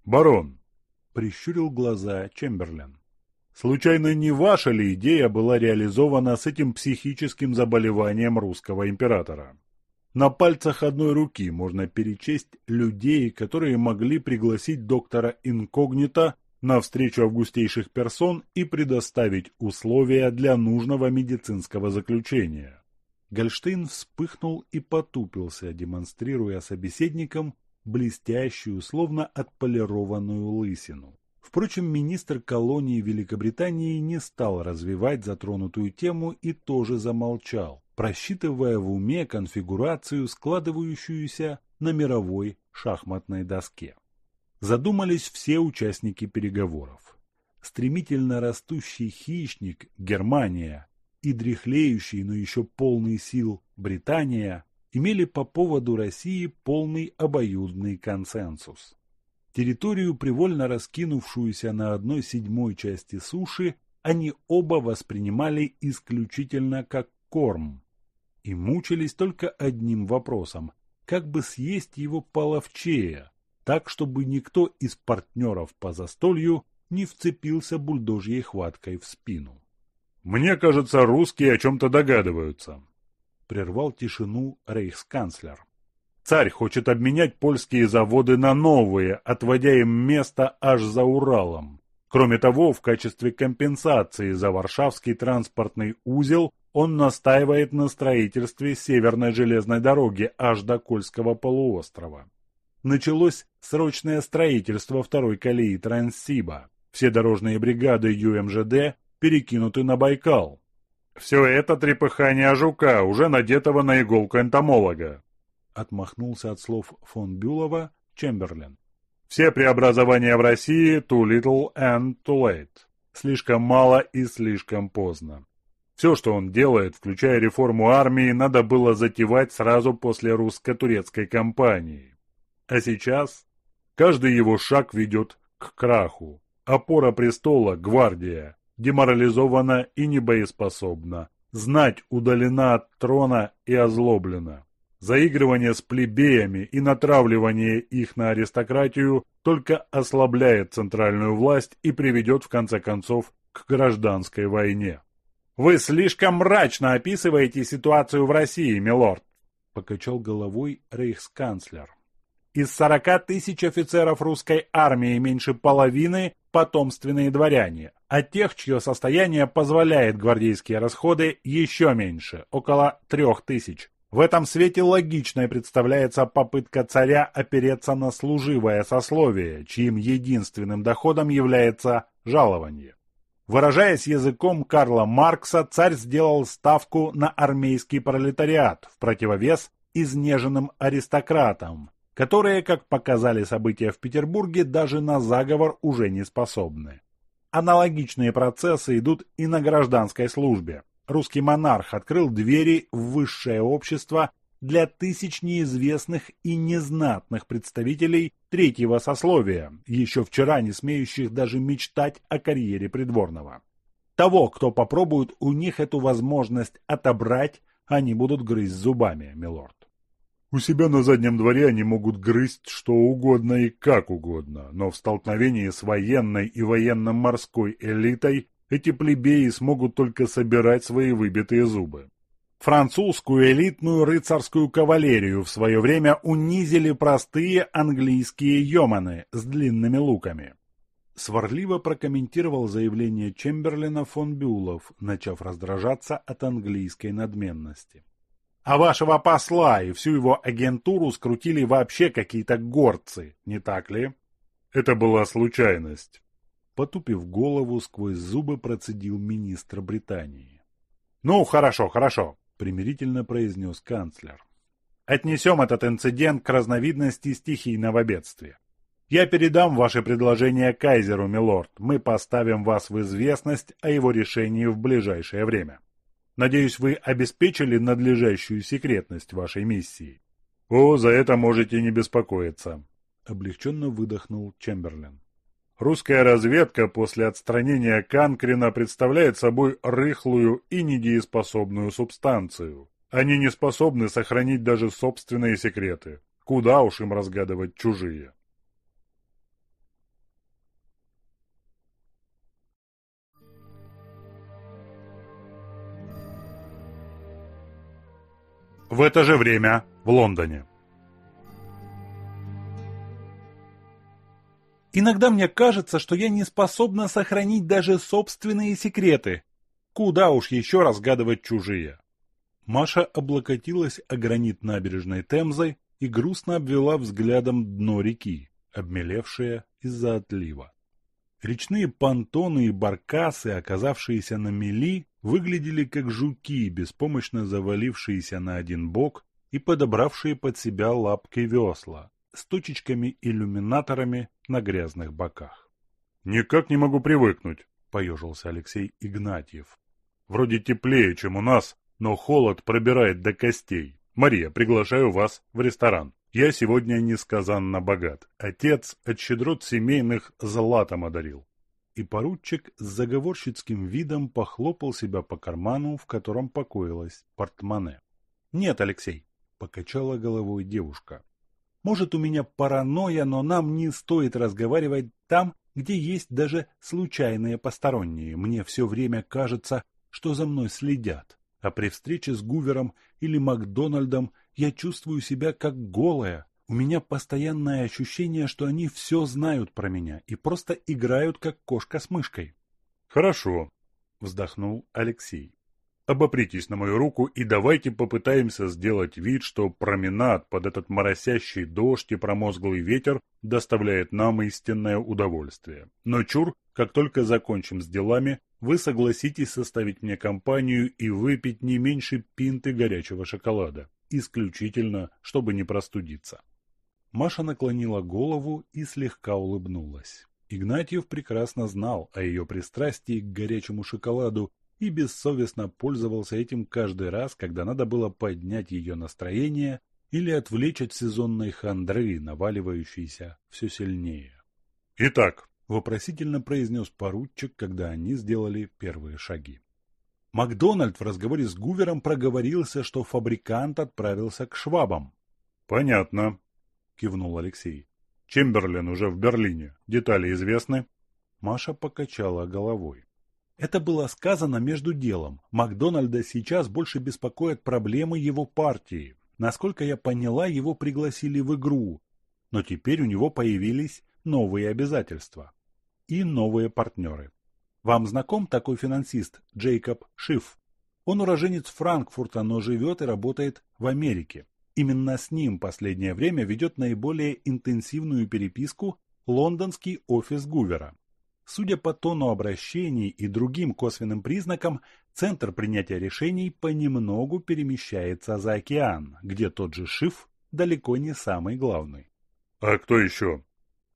«Барон», — прищурил глаза Чемберлен, — «случайно не ваша ли идея была реализована с этим психическим заболеванием русского императора?» На пальцах одной руки можно перечесть людей, которые могли пригласить доктора инкогнито на встречу августейших персон и предоставить условия для нужного медицинского заключения. Гольштейн вспыхнул и потупился, демонстрируя собеседникам блестящую, словно отполированную лысину. Впрочем, министр колонии Великобритании не стал развивать затронутую тему и тоже замолчал, просчитывая в уме конфигурацию, складывающуюся на мировой шахматной доске задумались все участники переговоров. Стремительно растущий хищник Германия и дряхлеющий, но еще полный сил Британия имели по поводу России полный обоюдный консенсус. Территорию, привольно раскинувшуюся на одной седьмой части суши, они оба воспринимали исключительно как корм и мучились только одним вопросом – как бы съесть его половчее, так, чтобы никто из партнеров по застолью не вцепился бульдожьей хваткой в спину. «Мне кажется, русские о чем-то догадываются», — прервал тишину рейхсканцлер. «Царь хочет обменять польские заводы на новые, отводя им место аж за Уралом. Кроме того, в качестве компенсации за Варшавский транспортный узел он настаивает на строительстве Северной железной дороги аж до Кольского полуострова началось срочное строительство второй колеи Транссиба. Все дорожные бригады ЮМЖД перекинуты на Байкал. Все это трепыхание жука, уже надетого на иголку энтомолога. Отмахнулся от слов фон Бюлова Чемберлен. Все преобразования в России too little and too late. Слишком мало и слишком поздно. Все, что он делает, включая реформу армии, надо было затевать сразу после русско-турецкой кампании. А сейчас каждый его шаг ведет к краху. Опора престола, гвардия, деморализована и небоеспособна. Знать удалена от трона и озлоблена. Заигрывание с плебеями и натравливание их на аристократию только ослабляет центральную власть и приведет в конце концов к гражданской войне. «Вы слишком мрачно описываете ситуацию в России, милорд», — покачал головой рейхсканцлер. Из 40 тысяч офицеров русской армии меньше половины – потомственные дворяне, а тех, чье состояние позволяет гвардейские расходы, еще меньше – около трех тысяч. В этом свете логичной представляется попытка царя опереться на служивое сословие, чьим единственным доходом является жалование. Выражаясь языком Карла Маркса, царь сделал ставку на армейский пролетариат в противовес изнеженным аристократам, которые, как показали события в Петербурге, даже на заговор уже не способны. Аналогичные процессы идут и на гражданской службе. Русский монарх открыл двери в высшее общество для тысяч неизвестных и незнатных представителей третьего сословия, еще вчера не смеющих даже мечтать о карьере придворного. Того, кто попробует у них эту возможность отобрать, они будут грызть зубами, милорд. У себя на заднем дворе они могут грызть что угодно и как угодно, но в столкновении с военной и военно-морской элитой эти плебеи смогут только собирать свои выбитые зубы. Французскую элитную рыцарскую кавалерию в свое время унизили простые английские йоманы с длинными луками. Сварливо прокомментировал заявление Чемберлина фон Бюлов, начав раздражаться от английской надменности. А вашего посла и всю его агентуру скрутили вообще какие-то горцы, не так ли? Это была случайность. Потупив голову, сквозь зубы процедил министр Британии. «Ну, хорошо, хорошо», — примирительно произнес канцлер. «Отнесем этот инцидент к разновидности стихийного бедствия. Я передам ваше предложение кайзеру, милорд. Мы поставим вас в известность о его решении в ближайшее время». Надеюсь, вы обеспечили надлежащую секретность вашей миссии. О, за это можете не беспокоиться. облегченно выдохнул Чемберлен. Русская разведка после отстранения Канкрина представляет собой рыхлую и недееспособную субстанцию. Они не способны сохранить даже собственные секреты. Куда уж им разгадывать чужие. В это же время в Лондоне. Иногда мне кажется, что я не способна сохранить даже собственные секреты. Куда уж еще разгадывать чужие. Маша облокотилась о гранит набережной Темзы и грустно обвела взглядом дно реки, обмелевшее из-за отлива. Речные понтоны и баркасы, оказавшиеся на мели, выглядели как жуки, беспомощно завалившиеся на один бок и подобравшие под себя лапки весла, с точечками-иллюминаторами на грязных боках. «Никак не могу привыкнуть», — поежился Алексей Игнатьев. «Вроде теплее, чем у нас, но холод пробирает до костей. Мария, приглашаю вас в ресторан. Я сегодня несказанно богат. Отец от щедрот семейных златом одарил». И поручик с заговорщицким видом похлопал себя по карману, в котором покоилась портмоне. «Нет, Алексей», — покачала головой девушка. Может, у меня паранойя, но нам не стоит разговаривать там, где есть даже случайные посторонние. Мне все время кажется, что за мной следят. А при встрече с Гувером или Макдональдом я чувствую себя как голая. У меня постоянное ощущение, что они все знают про меня и просто играют как кошка с мышкой. Хорошо, вздохнул Алексей. Обопритесь на мою руку и давайте попытаемся сделать вид, что променад под этот моросящий дождь и промозглый ветер доставляет нам истинное удовольствие. Но чур, как только закончим с делами, вы согласитесь составить мне компанию и выпить не меньше пинты горячего шоколада. Исключительно, чтобы не простудиться. Маша наклонила голову и слегка улыбнулась. Игнатьев прекрасно знал о ее пристрастии к горячему шоколаду и бессовестно пользовался этим каждый раз, когда надо было поднять ее настроение или отвлечь от сезонной хандры, наваливающейся все сильнее. «Итак», — вопросительно произнес поручик, когда они сделали первые шаги. Макдональд в разговоре с Гувером проговорился, что фабрикант отправился к швабам. «Понятно», — кивнул Алексей. «Чемберлен уже в Берлине. Детали известны?» Маша покачала головой. Это было сказано между делом. Макдональда сейчас больше беспокоят проблемы его партии. Насколько я поняла, его пригласили в игру. Но теперь у него появились новые обязательства. И новые партнеры. Вам знаком такой финансист Джейкоб Шиф? Он уроженец Франкфурта, но живет и работает в Америке. Именно с ним последнее время ведет наиболее интенсивную переписку лондонский офис Гувера. Судя по тону обращений и другим косвенным признакам, центр принятия решений понемногу перемещается за океан, где тот же Шиф далеко не самый главный. А кто еще?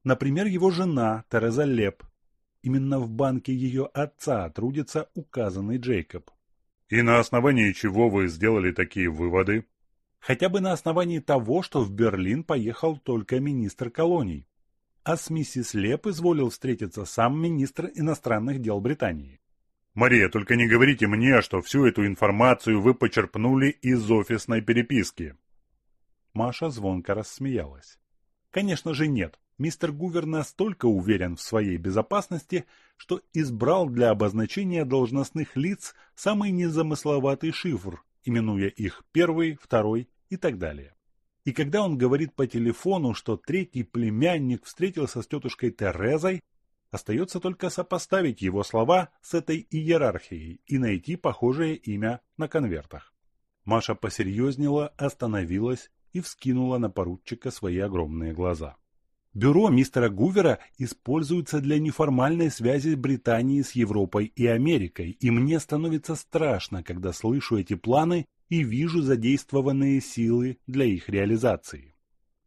Например, его жена Тереза Леп. Именно в банке ее отца трудится указанный Джейкоб. И на основании чего вы сделали такие выводы? Хотя бы на основании того, что в Берлин поехал только министр колоний а с миссис Леп изволил встретиться сам министр иностранных дел Британии. «Мария, только не говорите мне, что всю эту информацию вы почерпнули из офисной переписки». Маша звонко рассмеялась. «Конечно же нет. Мистер Гувер настолько уверен в своей безопасности, что избрал для обозначения должностных лиц самый незамысловатый шифр, именуя их первый, второй и так далее. И когда он говорит по телефону, что третий племянник встретился с тетушкой Терезой, остается только сопоставить его слова с этой иерархией и найти похожее имя на конвертах. Маша посерьезнела, остановилась и вскинула на поручика свои огромные глаза. Бюро мистера Гувера используется для неформальной связи Британии с Европой и Америкой, и мне становится страшно, когда слышу эти планы и вижу задействованные силы для их реализации.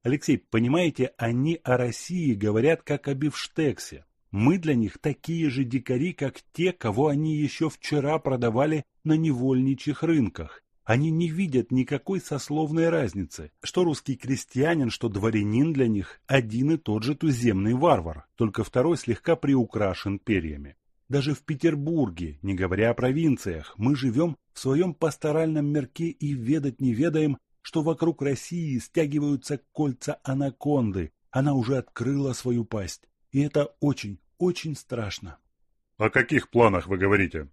Алексей, понимаете, они о России говорят как о бифштексе. Мы для них такие же дикари, как те, кого они еще вчера продавали на невольничьих рынках. Они не видят никакой сословной разницы, что русский крестьянин, что дворянин для них один и тот же туземный варвар, только второй слегка приукрашен перьями. Даже в Петербурге, не говоря о провинциях, мы живем в своем пасторальном мирке и ведать не ведаем, что вокруг России стягиваются кольца анаконды, она уже открыла свою пасть. И это очень, очень страшно. — О каких планах вы говорите?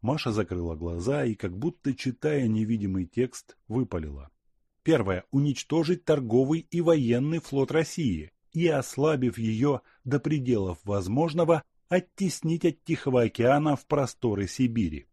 Маша закрыла глаза и, как будто читая невидимый текст, выпалила. Первое. Уничтожить торговый и военный флот России и, ослабив ее до пределов возможного, оттеснить от Тихого океана в просторы Сибири.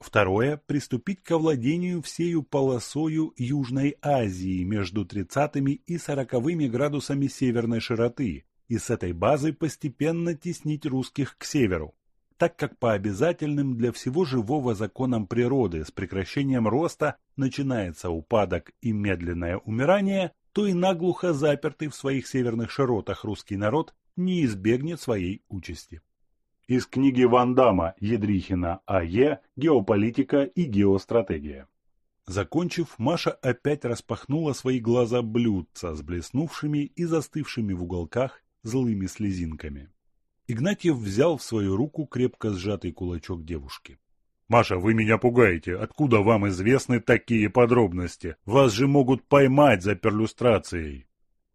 Второе – приступить к овладению всею полосою Южной Азии между 30 и 40 градусами северной широты и с этой базы постепенно теснить русских к северу так как по обязательным для всего живого законам природы с прекращением роста начинается упадок и медленное умирание, то и наглухо запертый в своих северных широтах русский народ не избегнет своей участи. Из книги Ван Дамма Едрихина А.Е. «Геополитика и геостратегия». Закончив, Маша опять распахнула свои глаза блюдца с блеснувшими и застывшими в уголках злыми слезинками. Игнатьев взял в свою руку крепко сжатый кулачок девушки. «Маша, вы меня пугаете. Откуда вам известны такие подробности? Вас же могут поймать за перлюстрацией».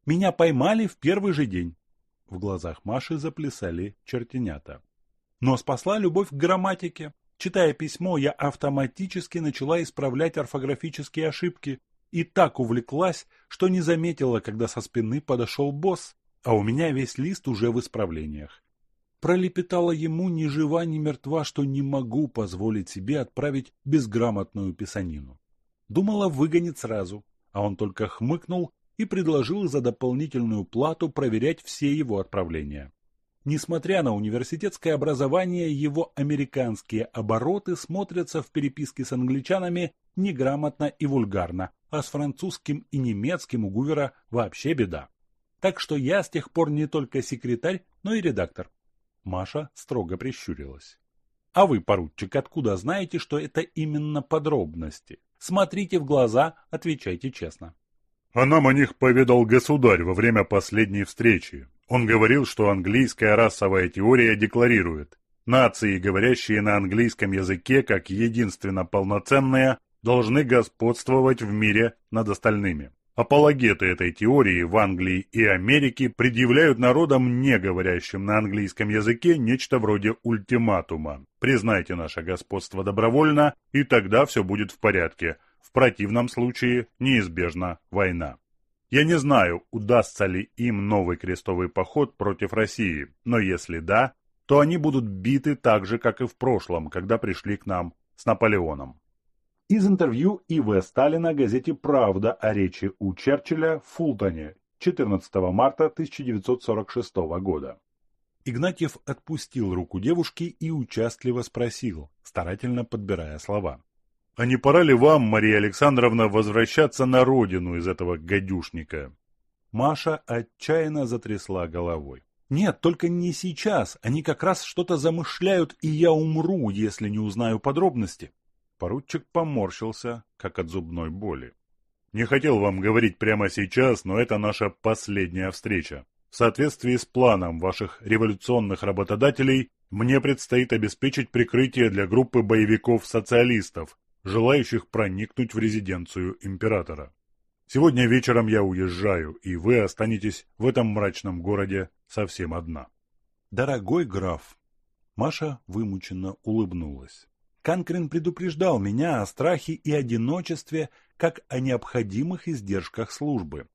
«Меня поймали в первый же день». В глазах Маши заплясали чертенята. Но спасла любовь к грамматике. Читая письмо, я автоматически начала исправлять орфографические ошибки и так увлеклась, что не заметила, когда со спины подошел босс, а у меня весь лист уже в исправлениях пролепетала ему ни жива, ни мертва, что не могу позволить себе отправить безграмотную писанину. Думала, выгонит сразу, а он только хмыкнул и предложил за дополнительную плату проверять все его отправления. Несмотря на университетское образование, его американские обороты смотрятся в переписке с англичанами неграмотно и вульгарно, а с французским и немецким у Гувера вообще беда. Так что я с тех пор не только секретарь, но и редактор. Маша строго прищурилась. А вы, поручик, откуда знаете, что это именно подробности? Смотрите в глаза, отвечайте честно. А нам о них поведал государь во время последней встречи. Он говорил, что английская расовая теория декларирует, нации, говорящие на английском языке как единственно полноценные, должны господствовать в мире над остальными. Апологеты этой теории в Англии и Америке предъявляют народам, не говорящим на английском языке, нечто вроде ультиматума. Признайте наше господство добровольно, и тогда все будет в порядке. В противном случае неизбежна война. Я не знаю, удастся ли им новый крестовый поход против России, но если да, то они будут биты так же, как и в прошлом, когда пришли к нам с Наполеоном. Из интервью И.В. Сталина газете «Правда» о речи у Черчилля в Фултоне 14 марта 1946 года. Игнатьев отпустил руку девушки и участливо спросил, старательно подбирая слова. «А не пора ли вам, Мария Александровна, возвращаться на родину из этого гадюшника?» Маша отчаянно затрясла головой. «Нет, только не сейчас. Они как раз что-то замышляют, и я умру, если не узнаю подробности». Поручик поморщился, как от зубной боли. «Не хотел вам говорить прямо сейчас, но это наша последняя встреча. В соответствии с планом ваших революционных работодателей, мне предстоит обеспечить прикрытие для группы боевиков-социалистов, желающих проникнуть в резиденцию императора. Сегодня вечером я уезжаю, и вы останетесь в этом мрачном городе совсем одна». «Дорогой граф!» Маша вымученно улыбнулась. Канкрин предупреждал меня о страхе и одиночестве, как о необходимых издержках службы.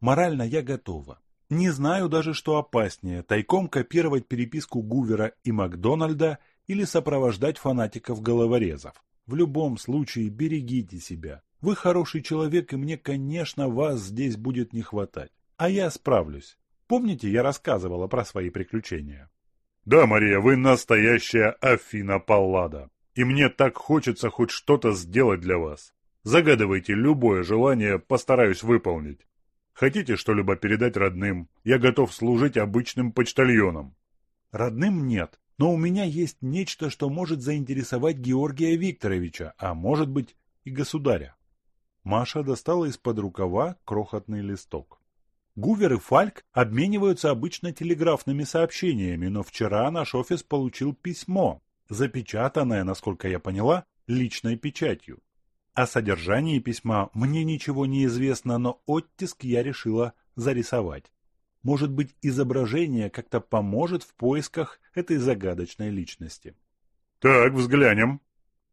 Морально я готова. Не знаю даже, что опаснее – тайком копировать переписку Гувера и Макдональда или сопровождать фанатиков-головорезов. В любом случае берегите себя. Вы хороший человек, и мне, конечно, вас здесь будет не хватать. А я справлюсь. Помните, я рассказывала про свои приключения? Да, Мария, вы настоящая Афина Паллада. И мне так хочется хоть что-то сделать для вас. Загадывайте любое желание, постараюсь выполнить. Хотите что-либо передать родным? Я готов служить обычным почтальоном. Родным нет, но у меня есть нечто, что может заинтересовать Георгия Викторовича, а может быть и государя. Маша достала из-под рукава крохотный листок. Гувер и Фальк обмениваются обычно телеграфными сообщениями, но вчера наш офис получил письмо, запечатанное, насколько я поняла, личной печатью. О содержании письма мне ничего не известно, но оттиск я решила зарисовать. Может быть, изображение как-то поможет в поисках этой загадочной личности. «Так, взглянем»,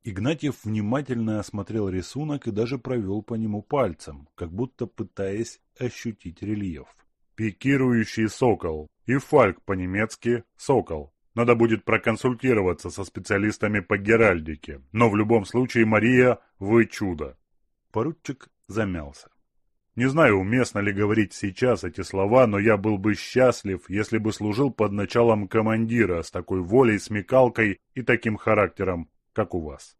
Игнатьев внимательно осмотрел рисунок и даже провел по нему пальцем, как будто пытаясь ощутить рельеф. «Пикирующий сокол» и «фальк» по-немецки «сокол». Надо будет проконсультироваться со специалистами по геральдике, но в любом случае, Мария, вы чудо. Поручик замялся. Не знаю, уместно ли говорить сейчас эти слова, но я был бы счастлив, если бы служил под началом командира с такой волей, смекалкой и таким характером, как у вас.